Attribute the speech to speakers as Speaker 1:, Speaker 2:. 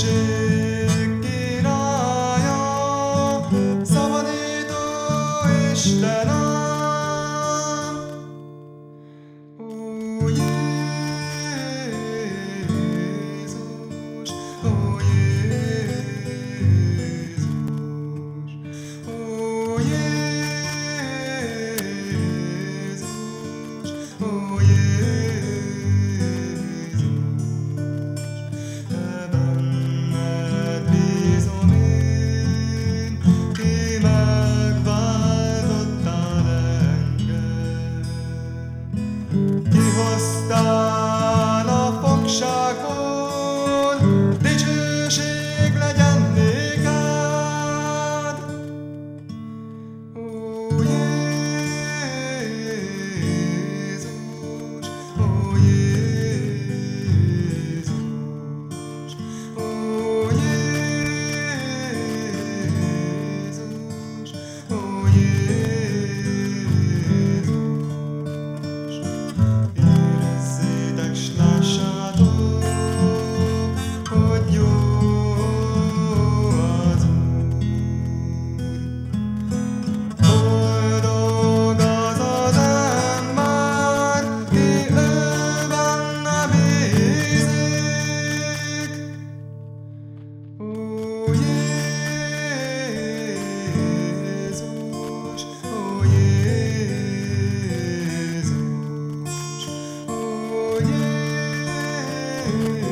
Speaker 1: dicsőség királya, szabadító Istenem. Ó Jézus, tisztán a fogságon, dicsőség legyen nékád. Ó Jézus, ó Jézus, ó Jézus, ó Jézus. yeah.